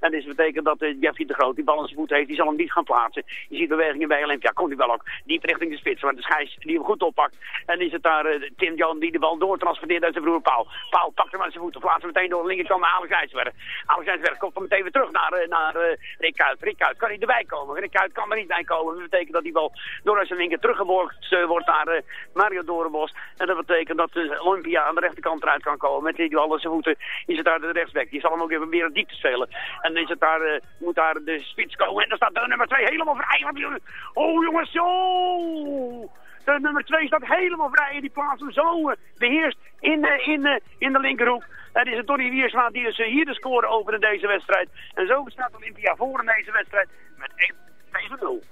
En dat betekent dat uh, Jeffrey de Groot die bal in zijn voeten heeft. Die zal hem niet gaan plaatsen. Je ziet bewegingen bij Olympia. Komt die bal ook. Diep richting de spits. Maar de schijs die hem goed oppakt. En is het daar uh, Tim John die de bal doortransporteert uit zijn broer Paul. Paul pakt hem aan zijn voeten. Plaatsen meteen door de linkerkant naar Alex IJsberg. Alex komt dan meteen weer terug naar, uh, naar Rick Kuit. Rick kan niet erbij komen. Rick Kuit kan er niet bij komen. Dat betekent dat die bal door zijn linker teruggeborgd uh, wordt naar Mario Dorenbos. En dat betekent dat Olympia aan de rechterkant eruit kan komen. Met die bal zijn voeten is het daar de rechtsback. Die zal hem ook even proberen diep te spelen. En is het daar, uh, moet daar de spits komen. En dan staat de nummer 2 helemaal vrij. Oh jongens, zo! De nummer 2 staat helemaal vrij en die plaats hem zo beheerst in, uh, in, in de linkerhoek. Het is een Tony Wiersma die dus hier de score opent in deze wedstrijd. En zo staat Olympia voor in deze wedstrijd met 1 tegen 0.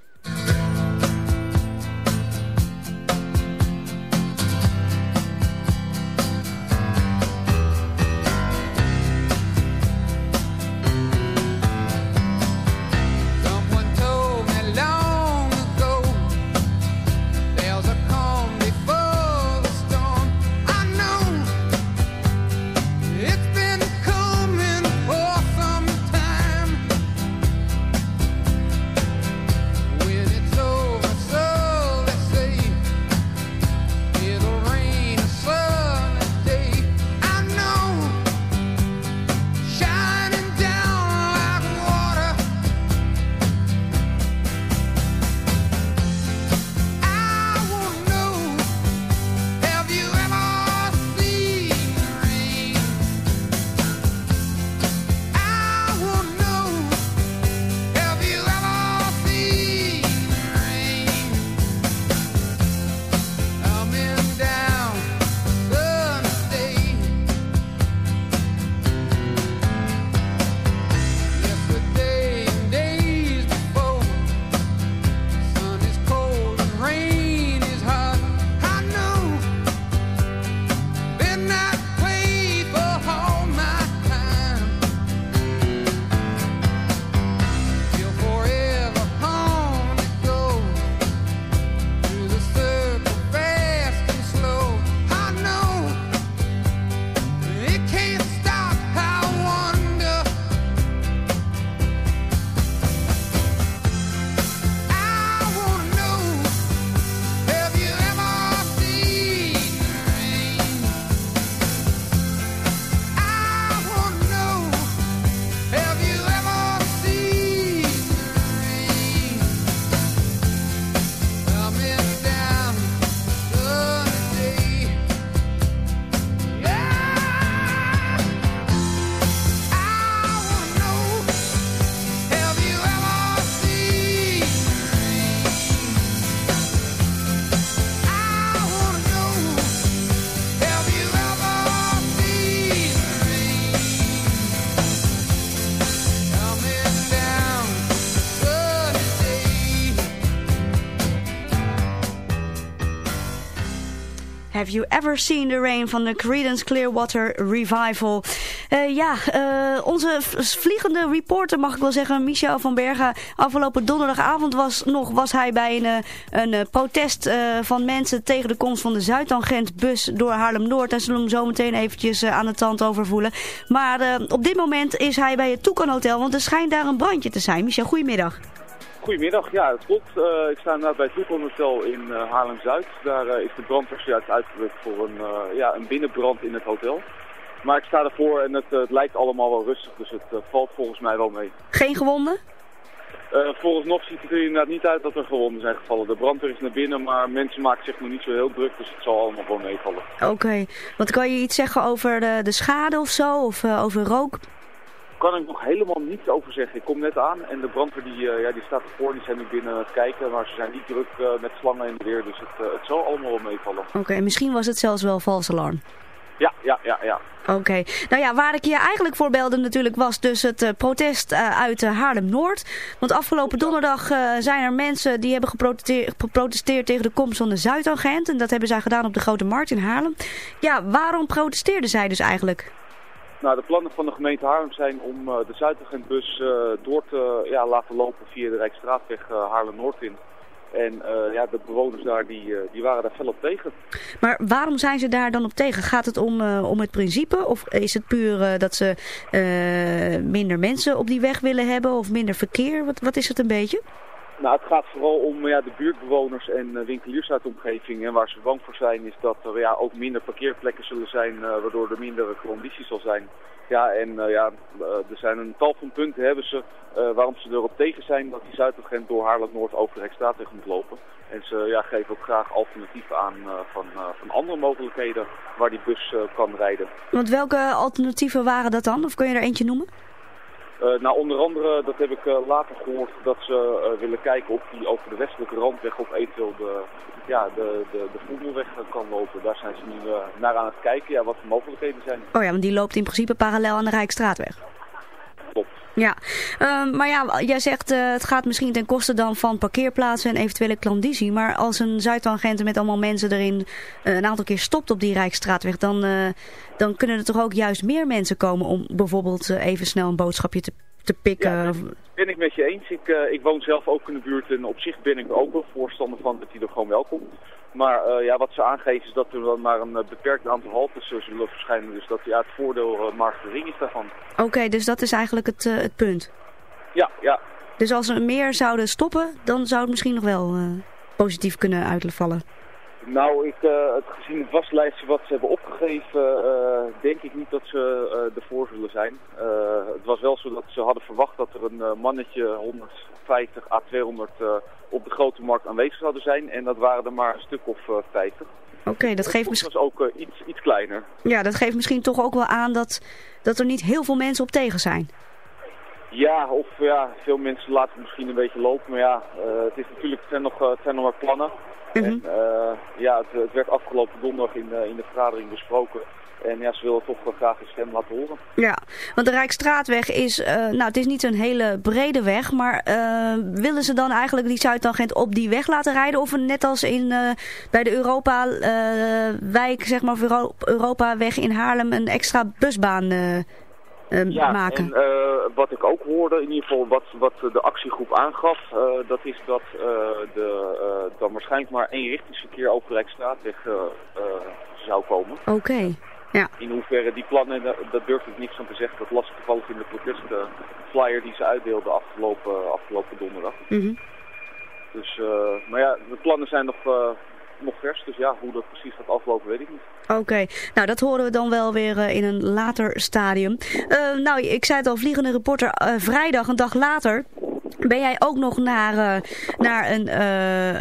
Have You Ever Seen the Rain van de Creedence Clearwater Revival. Eh, ja, eh, onze vliegende reporter mag ik wel zeggen, Michel van Bergen. Afgelopen donderdagavond was, nog, was hij bij een, eh, een protest van mensen tegen de komst van de Zuidtangentbus door Haarlem-Noord. Daar zullen hem zo meteen eventjes aan de tand over voelen. Maar op dit moment is hij bij het Toekan Hotel, want er schijnt daar een brandje te zijn. Michel, goedemiddag. Goedemiddag, ja het klopt. Eh, ik sta inderdaad bij het Toekon Hotel in eh, Haarlem-Zuid. Daar eh, is de brandweer juist uitgerukt voor een, ja, een binnenbrand in het hotel. Maar ik sta ervoor en het, het lijkt allemaal wel rustig, dus het valt volgens mij wel mee. Geen gewonden? Volgens nog ziet het er inderdaad niet uit dat er gewonden zijn gevallen. De brandweer is naar binnen, maar mensen maken zich nog niet zo heel druk, dus het zal allemaal wel meevallen. Oké, want kan je iets zeggen over de, de schade of zo? Of over rook? Kan ik nog helemaal niets over zeggen. Ik kom net aan en de brandweer die, eh, ja, die staat ervoor, die zijn nu binnen aan het kijken. Maar ze zijn niet druk eh, met slangen in de weer, dus het, eh, het zal allemaal wel meevallen. Oké, en misschien was het zelfs wel vals alarm. Ja, ja, ja, ja. Oké, nou ja, waar ik je eigenlijk voor belde natuurlijk was dus het protest uit Haarlem-Noord. Want afgelopen donderdag zijn er mensen die hebben geprotesteerd, geprotesteerd tegen de komst van de Zuidagent. En dat hebben zij gedaan op de Grote Markt in Haarlem. Ja, waarom protesteerden zij dus eigenlijk? Nou, de plannen van de gemeente Haarlem zijn om eh, de Zuidagentbus eh door te ja, laten lopen via de Rijksstraatweg eh, Haarlem-Noord in. En ja, de bewoners daar die, die waren daar fel op tegen. Maar waarom zijn ze daar dan op tegen? Gaat het om, om het principe? Of is het puur dat ze minder mensen op die weg willen hebben? Of minder verkeer? Wat, wat is het een beetje? Nou, het gaat vooral om ja, de buurtbewoners en eh, winkeliers uit de omgeving. En waar ze bang voor zijn is dat er ja, ook minder parkeerplekken zullen zijn, eh, waardoor er minder conditie zal zijn. Ja, en eh, ja, er zijn een tal van punten hebben ze waarom ze erop tegen zijn dat die Zuidagent door Haarlem-Noord over de Rijksstraatweg moet lopen. En ze ja, geven ook graag alternatieven aan van, van andere mogelijkheden waar die bus kan rijden. Want welke alternatieven waren dat dan? Of kun je er eentje noemen? Eh, nou, onder andere, dat heb ik eh, later gehoord, dat ze eh, willen kijken of die over de westelijke randweg of eventueel de, ja, de, de, de Voedelweg kan lopen. Daar zijn ze nu naar aan het kijken, ja, wat de mogelijkheden zijn. Oh ja, want die loopt in principe parallel aan de Rijkstraatweg. Klopt. Ja, Ehm, maar ja, jij zegt het gaat misschien ten koste dan van parkeerplaatsen en eventuele klandizie. Maar als een Zuidtangente met allemaal mensen erin een aantal keer stopt op die Rijkstraatweg, dan, dan kunnen er toch ook juist meer mensen komen om bijvoorbeeld eh, even snel een boodschapje te, te pikken. Of- Ben ik met je eens. Ik, eh, ik woon zelf ook in de buurt en op zich ben ik ook wel voorstander van dat die er gewoon wel komt. Maar eh, ja, wat ze aangeven is dat er dan maar een beperkt aantal haltes zullen verschijnen. Dus dat ja, het voordeel maar gering is daarvan. Oké, dus dat is eigenlijk het, het punt. Ja, ja. Dus als er meer zouden stoppen, dan zou het misschien nog wel positief kunnen uitvallen. Nou, ik, eh, het, gezien het waslijstje wat ze hebben opgegeven, eh, denk ik niet dat ze eh, ervoor zullen zijn. Het was wel zo dat ze hadden verwacht dat er een mannetje 150 à 200 eh, op de grote markt aanwezig zouden zijn. En dat waren er maar een stuk of eh, 50. Oké, dat geeft misschien... was ook eh, iets, iets kleiner. Ja, dat geeft misschien toch ook wel aan dat, dat er niet heel veel mensen op tegen zijn. Ja, of ja, veel mensen laten het misschien een beetje lopen. Maar ja, eh, het, is natuurlijk, het, zijn nog, eh, het zijn nog maar plannen. En eh, ja, het, het werd afgelopen donderdag in, eh, in de vergadering besproken. En ja, ze willen toch wel graag een stem laten horen. Ja, want de Rijksstraatweg is, eh, nou het is niet een hele brede weg, maar eh, willen ze dan eigenlijk die Zuidtangent op die weg laten rijden? Of net als in, eh, bij de Europa-wijk, zeg maar, of Euro- Europa-weg in Haarlem, een extra busbaan eh, Ja, maken? en eh, wat ik ook hoorde, in ieder geval wat, wat de actiegroep aangaf, eh, dat is dat de, dan waarschijnlijk maar één richtingsverkeer over de Rijksstraatweg zou komen. Oké, ja. In hoeverre die plannen, dat, dat durf ik niks van te zeggen. Dat las ik toevallig in de protestflyer die ze uitdeelden afgelopen, afgelopen donderdag. Mhm. Dus, maar ja, de plannen zijn nog, nog vers, dus ja, hoe dat precies gaat aflopen weet ik niet. Oké, nou dat horen we dan wel weer eh, in een later stadium. Eh, nou, ik zei het al, vliegende reporter, eh, vrijdag, een dag later, ben jij ook nog naar, naar een,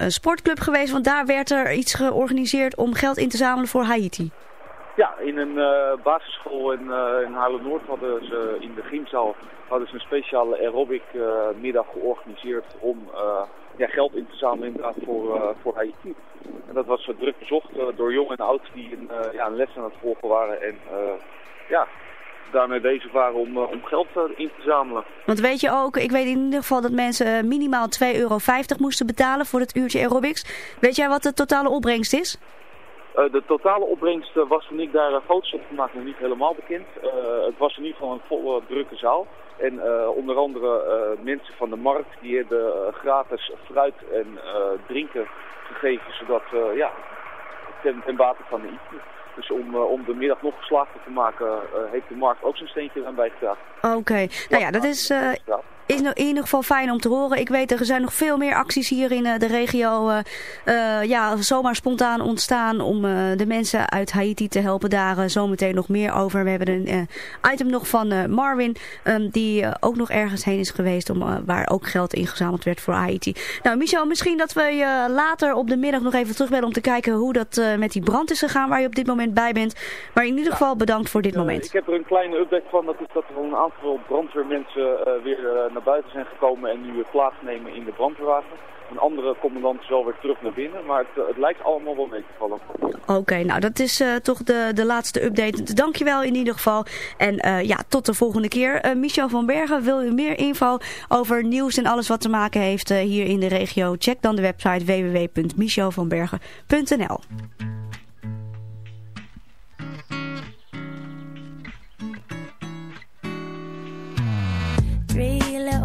een sportclub geweest. Want daar werd er iets georganiseerd om geld in te zamelen voor Haiti. Ja, in een basisschool in, eh in Haarlem-Noord hadden ze in de gymzaal hadden ze een speciale aerobic middag georganiseerd om ja, geld in te zamelen inderdaad voor, eh, voor Haiti. En dat was druk bezocht eh, door jong en oud die een, eh, ja, een les aan het volgen waren en ja, daarmee bezig waren om, om geld in te zamelen. Want weet je ook, ik weet in ieder geval dat mensen minimaal 2,50 euro moesten betalen voor het uurtje aerobics. Weet jij wat de totale opbrengst is? De totale opbrengst was toen ik daar foto's op gemaakt nog niet helemaal bekend. Het was in ieder geval een volle drukke zaal. En eh, onder andere eh, mensen van de markt die hebben eh, gratis fruit en drinken gegeven, zodat ja, ten, ten bate van de IQ. Dus om, om de middag nog geslaagder te maken, heeft de markt ook zijn steentje aan bijgedragen. Oké, nou ja, dat is, is nou in ieder geval fijn om te horen. Ik weet, er zijn nog veel meer acties hier in eh, de regio. eh, ja, zomaar spontaan ontstaan om de mensen uit Haiti te helpen. Daar zometeen nog meer over. We hebben een item nog van Marvin, ehm, die ook nog ergens heen is geweest, om, waar ook geld ingezameld werd voor Haiti. Nou, Michel, misschien dat we je later op de middag nog even terugbellen om te kijken hoe dat met die brand is gegaan waar je op dit moment bij bent. Maar in ieder geval bedankt voor dit moment. ik heb er een kleine update van. Dat is dat er een aantal brandweermensen weer naar buiten zijn gekomen en nu plaatsnemen in de brandweerwagen. Een andere commandant is wel weer terug naar binnen, maar het, het lijkt allemaal wel mee te vallen. Oké, nou dat is eh, toch de, de laatste update. Dankjewel in ieder geval. En eh, ja, tot de volgende keer. Eh, Michel van Bergen, wil u meer info over nieuws en alles wat te maken heeft hier in de regio? Check dan de website www.michelvanbergen.nl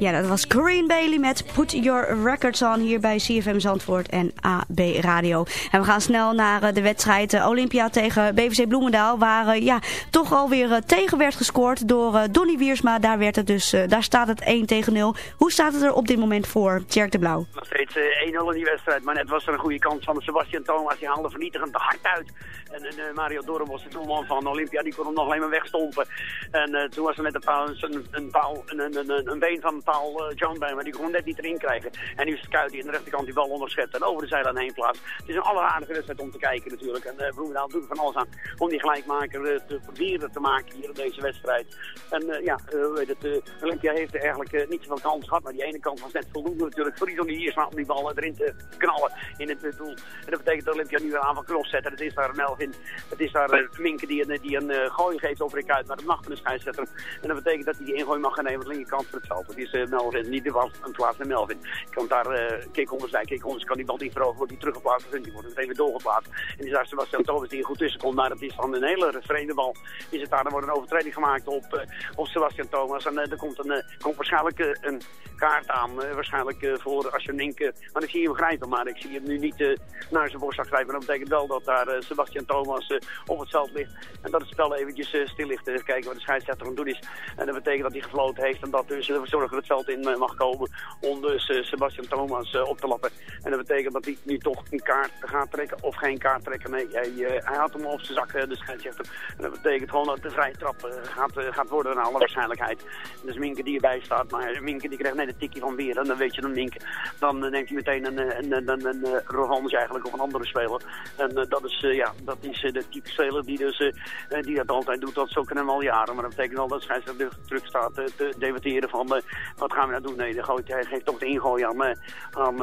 Ja, dat was Corinne Bailey met Put Your Records On hier bij CFM Zandvoort en AB Radio. En we gaan snel naar eh, de wedstrijd eh, Olympia tegen BVC Bloemendaal. Waar eh, ja, toch alweer tegen werd gescoord door Donny Wiersma. Daar, werd het dus, daar staat het 1 tegen 0. Hoe staat het er op dit moment voor, Tjerk de Blauw? Nog steeds eh, 1-0 in die wedstrijd, maar net was er een goede kans van Sebastian Thomas. Die haalde vernietigend hard uit. En eh, Mario Dorrebos, de doelman van Olympia, die kon hem nog alleen maar wegstompen. En eh, toen was er met een, paal, een, een, paal, een, een, een, een been van een uh, John bij, maar die kon hem net niet erin krijgen. En nu is het Kuit die aan de rechterkant die bal onderschept en over de zijlijn heen plaatst. Het is een alleraardige wedstrijd om te kijken natuurlijk. En uh, Bloemendaal doet van alles aan om die gelijkmaker te proberen te maken hier in deze wedstrijd. En ja, uh, het, Olympia heeft er eigenlijk niet zoveel kans gehad, maar die ene kant was net voldoende natuurlijk voor die hier om die bal erin te knallen in het doel. En dat betekent dat Olympia nu een aanval cross zet. En het is daar Het is daar uh, Minke die een, die een uh, gooi geeft over ik uit naar de nacht van de scheidsrechter. En dat betekent dat hij die ingooi mag gaan nemen aan de linkerkant van het veld. Dat is uh, Melvin, niet de was een plaats naar Melvin. Komt daar Kikhommers bij. Kikhommers kan die bal niet veroveren, wordt die teruggeplaatst. Die wordt meteen weer doorgeplaatst. En die daar Sebastian Thomas die er goed tussen komt. Maar dat is dan een hele vreemde bal. Is het daar, er wordt een overtreding gemaakt op, op Sebastian Thomas. En er komt, een, komt waarschijnlijk een kaart aan. Waarschijnlijk voor Asjanink. Uh, maar ik zie hem grijpen. Maar ik zie hem nu niet naar zijn borstzak grijpen. Dat betekent wel dat daar Sebastian Thomas eh, op het veld ligt. En dat het spel eventjes eh, stil ligt. Even kijken wat de scheidsrechter aan het doen is. En dat betekent dat hij gefloten heeft en dat dus ervoor zorgt dat het veld in eh, mag komen om dus eh, Sebastian Thomas eh, op te lappen. En dat betekent dat hij nu toch een kaart gaat trekken of geen kaart trekken. Nee, hij, eh, hij had hem op zijn zak, eh, de scheidsrechter. En dat betekent gewoon dat de vrije trap eh, gaat, eh, gaat worden naar alle waarschijnlijkheid. Dus Minke die erbij staat, maar Minke die krijgt net een tikje van weer. En dan weet je dan Minke, dan eh, neemt hij meteen een, eh, een, een, een, een, eh, eigenlijk op een andere speler. En eh, dat is, eh, ja, dat is eh, de type speler die, dus, eh, eh, die dat altijd doet. Dat is ook al jaren. Maar dat betekent wel dat scheidsrechter terug staat te debatteren van wat gaan we nou doen. Nee, dan gooit, hij geeft toch de ingooi aan, aan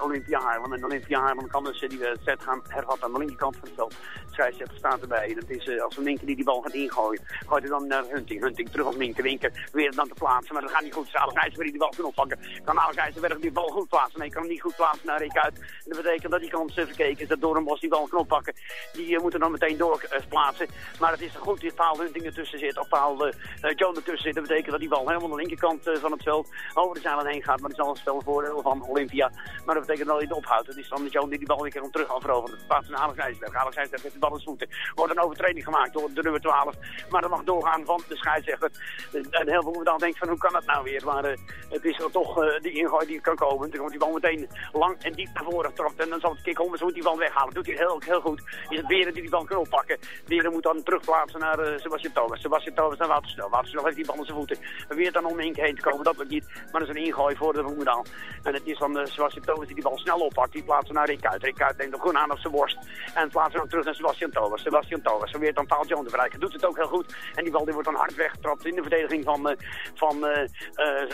Olympia Haarlem. En Olympia Haarlem kan dus die wedstrijd gaan hervatten aan de linkerkant van het veld. Scheidsrechter staat erbij. Dat is als een Minke die die bal gaat ingooien. Gooit hij dan naar Hunting. Hunting terug als Minke. Winker weer dan te plaatsen. Maar dat gaat niet goed. Alex IJsberg die bal kan oppakken. Kan IJsberg die bal goed plaatsen? Nee, kan hem niet goed plaatsen naar Rick uit. En dat betekent dat die kans verkeken is. Dat Doornbos die bal kan oppakken. Die uh, moet er dan meteen door uh, plaatsen. Maar het is goed dat Paal Hunting ertussen zit. Of Paal uh, Joan ertussen zit. Dat betekent dat die bal helemaal aan de linkerkant uh, van het veld over de zeilen heen gaat. Maar dat is al een spelvoordeel van Olympia. Maar dat betekent dat hij het ophoudt. Het is dan Joan die die bal weer terug gaan veroveren. Dat plaatst naar Alex IJsberg. Alex IJsberg heeft de bal in voeten. Wordt een overtreding gemaakt door de nummer 12. Maar dat mag doorgaan van de scheidsrechter. En heel veel dan denkt van hoe kan dat nou weer. Maar het is toch uh, die ingooi die kan komen. Dan komt die bal meteen lang en diep naar voren getrapt. En dan zal het kick om. Moet die bal weghalen. Doet hij heel, heel goed. Is het Die die bal kan oppakken. Beren moet dan terugplaatsen naar uh, Sebastian Thomas. Sebastian Thomas naar Woutersnel. Woutersnel heeft die bal in zijn voeten. Weer dan om Hink heen te komen. Dat lukt niet. Maar dat is een ingooi voor de Roemendaal. En het is dan uh, Sebastian Thomas die die bal snel oppakt. Die plaatsen naar Rick Kuit. Rick Kuit neemt hem gewoon aan op zijn borst. En plaatsen hem terug naar Sebastian Thomas. Sebastian Thomas probeert dan Paul Jones te bereiken. Doet het ook heel goed. En die bal die wordt dan hard weggetrapt in de verdediging van, uh, van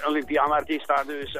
Olympia. Maar het is daar dus...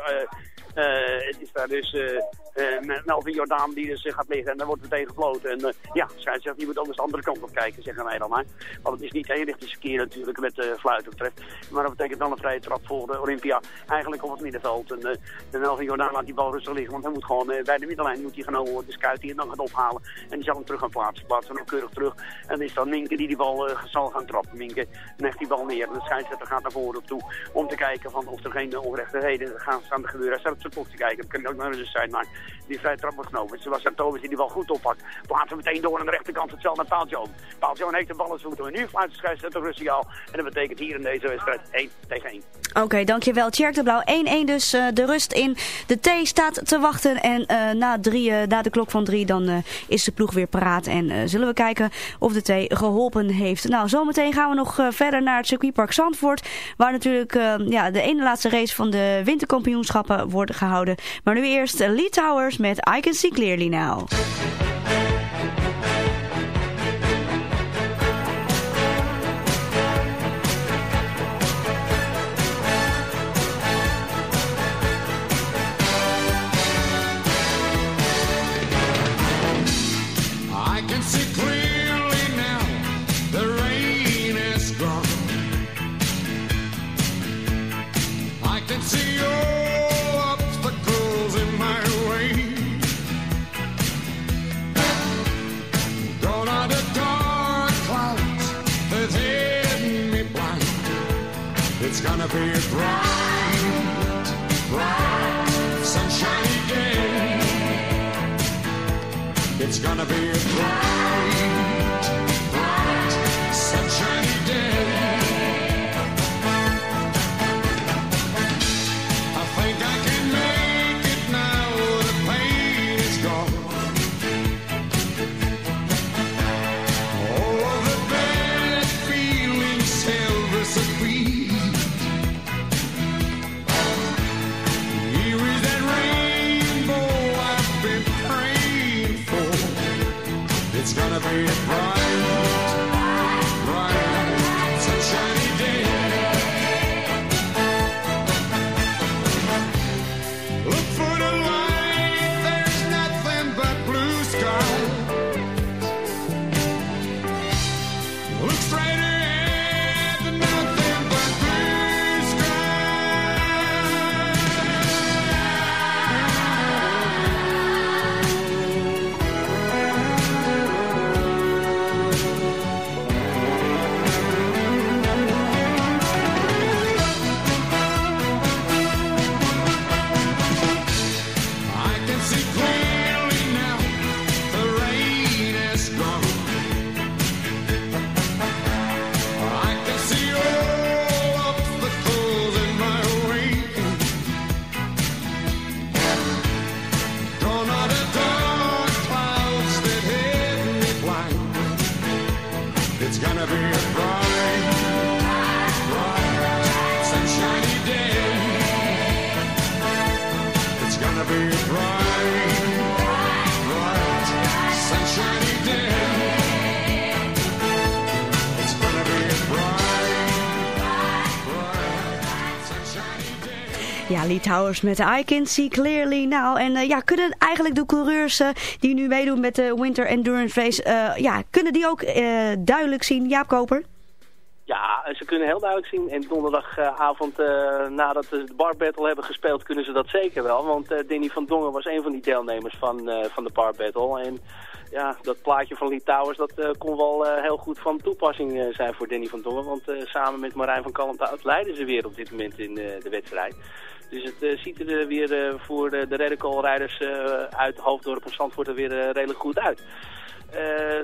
Uh, het is daar dus uh, uh, Melvin Jordaan die dus gaat liggen en dan wordt meteen gefloten. En ja, scheidsrechter, die moet ook eens de andere kant op kijken, zeggen wij dan maar. Want het is niet eenrichtingsverkeer natuurlijk met de fluiten betreft. Maar dat betekent dan een vrije trap voor de Olympia. Eigenlijk op het middenveld. En, en Melvin Jordaan laat die bal rustig liggen, want hij moet gewoon bij de middenlijn moet hij genomen worden. De skuit die hem dan gaat ophalen. En die zal hem terug gaan plaatsen. Plaatsen hem keurig terug. En is dan Minke die die bal zal gaan trappen. Minke legt die bal neer. En de scheidsrechter gaat naar voren op toe om te kijken van of er geen onrechtigheden gaan staan te gebeuren. Hij klok te kijken. Dat kan ook nog eens zijn, maar die vrije trap wordt genomen. Sebastian Thomas die die bal goed oppakt. Plaatsen meteen door aan de rechterkant het veld naar. Paul Joan heeft de bal in zijn voeten. En nu fluit de scheidsrechter Russiaal. En dat betekent hier in deze wedstrijd 1 tegen 1. Oké, dankjewel. Tjerk de Blauw 1-1 dus uh, de rust in. De T staat te wachten en uh, na, drie, uh, na de klok van drie dan is de ploeg weer paraat. En zullen we kijken of de T geholpen heeft. Nou, zometeen gaan we nog verder naar het circuitpark Zandvoort. Waar natuurlijk ja, de ene laatste race van de winterkampioenschappen wordt gehouden. Maar nu eerst Lee Towers met I Can See Clearly Now. It's gonna be a bright, bright, sunshiny day. It's gonna be a bright, Towers met I Can See Clearly Now. En eh, ja, kunnen eigenlijk de coureurs eh, die nu meedoen met de Winter Endurance Race, eh, ja, kunnen die ook duidelijk zien, Jaap Koper? Ja, ze kunnen heel duidelijk zien. En donderdagavond, nadat ze de bar battle hebben gespeeld, kunnen ze dat zeker wel. Want eh Danny van Dongen was een van die deelnemers van, van de bar battle. En ja, dat plaatje van Lee Towers, dat kon wel heel goed van toepassing zijn voor Danny van Dongen. Want samen met Marijn van Kalmthout leiden ze weer op dit moment in de wedstrijd. Dus het eh, ziet er eh, weer eh, voor de, de uit Hoofddorp en Zandvoort er weer redelijk goed uit.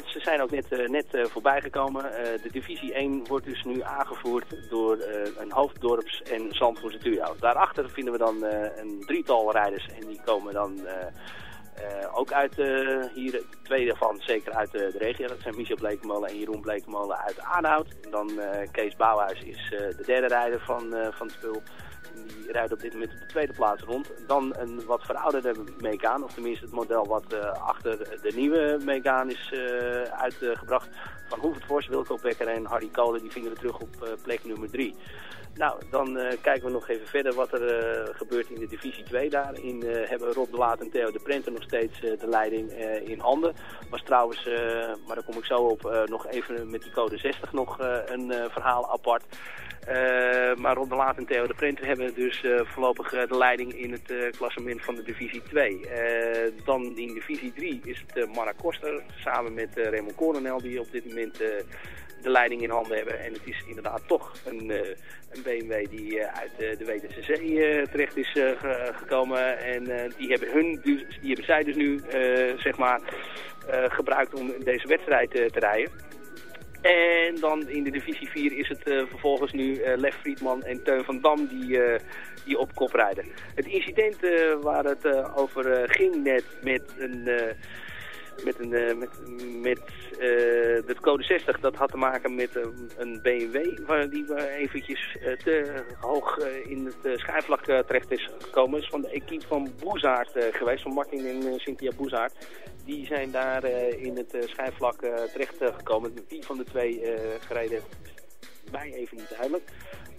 Ze zijn ook net, net eh, voorbijgekomen. Eh, de divisie 1 wordt dus nu aangevoerd door een hoofddorps- en Zandvoortse duo. Daarachter vinden we dan een drietal rijders en die komen dan... ook uit hier, twee daarvan zeker uit de, regio. Dat zijn Michel Blekemolen en Jeroen Blekemolen uit Aanhout. En dan Kees Bouwhuis is de derde rijder van, van het spul. Die rijdt op dit moment op de tweede plaats rond. Dan een wat verouderde Megaan, of tenminste het model wat eh, achter de nieuwe Megaan is eh, uitgebracht. Van Hoevert Vos, Wilco Becker en Harry Kolen, die vinden we terug op eh, plek nummer 3. Nou, dan eh, kijken we nog even verder wat er eh, gebeurt in de divisie 2. Daarin eh, hebben Rob de Laat en Theo de Prenter nog steeds de leiding in handen. Was trouwens, maar daar kom ik zo op, nog even met die code 60 nog een verhaal apart. Maar Rob de Laat en Theo de Prenter hebben dus voorlopig de leiding in het klassement van de divisie 2. Eh, dan in divisie 3 is het uh, Marra Koster samen met Raymond Coronel die op dit moment de leiding in handen hebben. En het is inderdaad toch een, eh, een BMW die eh, uit eh, de WTCC eh, terecht is ge- gekomen. En die, hebben hun dus, die hebben zij dus nu zeg maar, gebruikt om deze wedstrijd te rijden. En dan in de divisie 4 is het vervolgens nu Lef Friedman en Teun van Dam die, die op kop rijden. Het incident waar het over ging net met een... eh, met, een, eh, met, met eh, de code 60, dat had te maken met een, een BMW waar die eventjes eh, te hoog eh, in het schijfvlak eh, terecht is gekomen. is van de equipe van Boezaert eh, geweest, van Martin en eh, Cynthia Boezaert. Die zijn daar eh, in het schijfvlak eh, terecht eh, gekomen. Wie van de twee eh, gereden mij even niet duidelijk.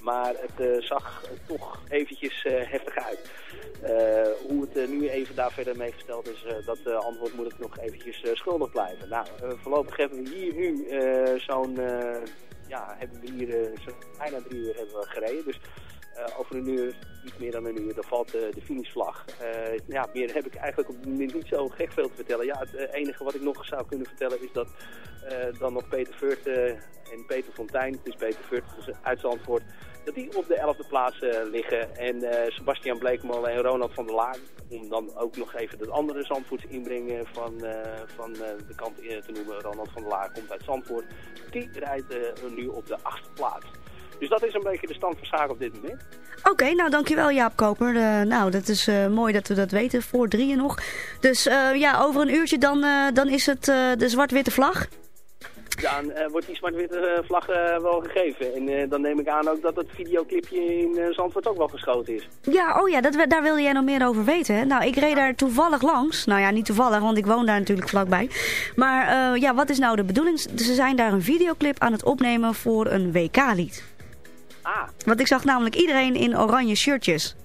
Maar het eh, zag toch eventjes eh, heftig uit. Eh, hoe het nu even daar verder mee gesteld is, dat antwoord moet ik nog eventjes schuldig blijven. Nou, voorlopig hebben we hier nu zo'n, ja, hebben we hier bijna drie uur hebben we gereden. Dus over een uur, iets meer dan een uur, dan valt eh, de finishvlag. Eh, ja, meer heb ik eigenlijk niet zo gek veel te vertellen. Ja, het eh, enige wat ik nog zou kunnen vertellen is dat eh, dan nog Peter Veurt eh, en Peter Fontijn, het is Peter Veurt dus uit Zandvoort, dat die op de 11e plaats eh, liggen. En eh, Sebastian Bleekmolen en Ronald van der Laan, om dan ook nog even de andere Zandvoorts inbrengen van, eh, van eh, de kant eh, te noemen. Ronald van der Laan komt uit Zandvoort. Die rijdt eh, nu op de 8e plaats. Dus dat is een beetje de stand van zaken op dit moment. Oké, nou dankjewel Jaap Koper. Eh, nou, dat is eh, mooi dat we dat weten, voor drieën nog. Dus eh, ja, over een uurtje dan, dan is het de zwart-witte vlag. Dan eh, wordt die zwart-witte vlag wel gegeven. En dan neem ik aan ook dat het videoclipje in Zandvoort ook wel geschoten is. Ja, oh ja, dat, daar wilde jij nog meer over weten. Hè? Nou, ik reed daar toevallig langs. Nou ja, niet toevallig, want ik woon daar natuurlijk vlakbij. Maar ja, wat is nou de bedoeling? Ze zijn daar een videoclip aan het opnemen voor een WK-lied. Ah, Want ik zag namelijk iedereen in oranje shirtjes.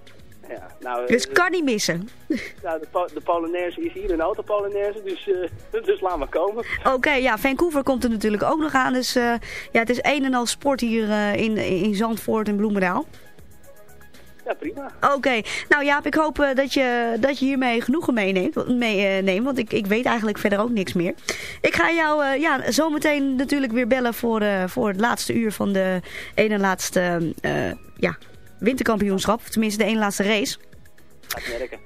ja. Nou, eh, Dus kan niet missen. nou, de, po de Polonaise is hier, een autopolonaise, dus, eh, dus laat maar komen. Oké, ja, Vancouver komt er natuurlijk ook nog aan. Dus eh, ja, het is een en al sport hier eh, in, in Zandvoort en Bloemendaal. Ja, prima. Oké, nou Jaap, ik hoop eh, dat, je, dat je hiermee genoegen meeneemt, mee, eh, want ik, ik weet eigenlijk verder ook niks meer. Ik ga jou eh, ja, zometeen natuurlijk weer bellen voor, voor het laatste uur van de ene laatste ja, winterkampioenschap. Tenminste, de ene laatste race.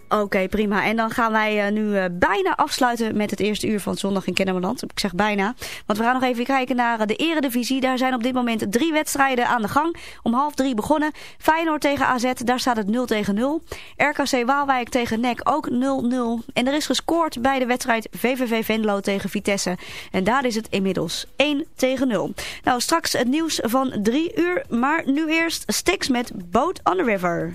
Oké, prima. En dan gaan wij eh, nu eh, bijna afsluiten met het eerste uur van Zondag in Kennemerland. Ik zeg bijna. Want we gaan nog even kijken naar eh, de eredivisie. Daar zijn op dit moment drie wedstrijden aan de gang. Om half drie begonnen. Feyenoord tegen AZ, daar staat het 0 tegen 0. RKC Waalwijk tegen NEC ook 0-0. En er is gescoord bij de wedstrijd VVV Venlo tegen Vitesse. En daar is het inmiddels 1 tegen 0. Nou, straks het nieuws van drie uur. Maar nu eerst Stix met Boat on the River.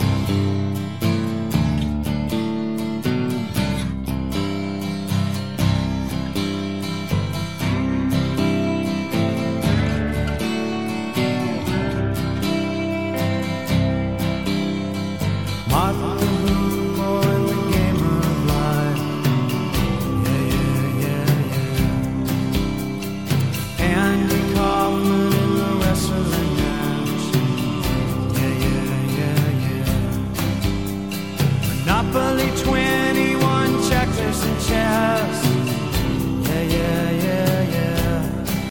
past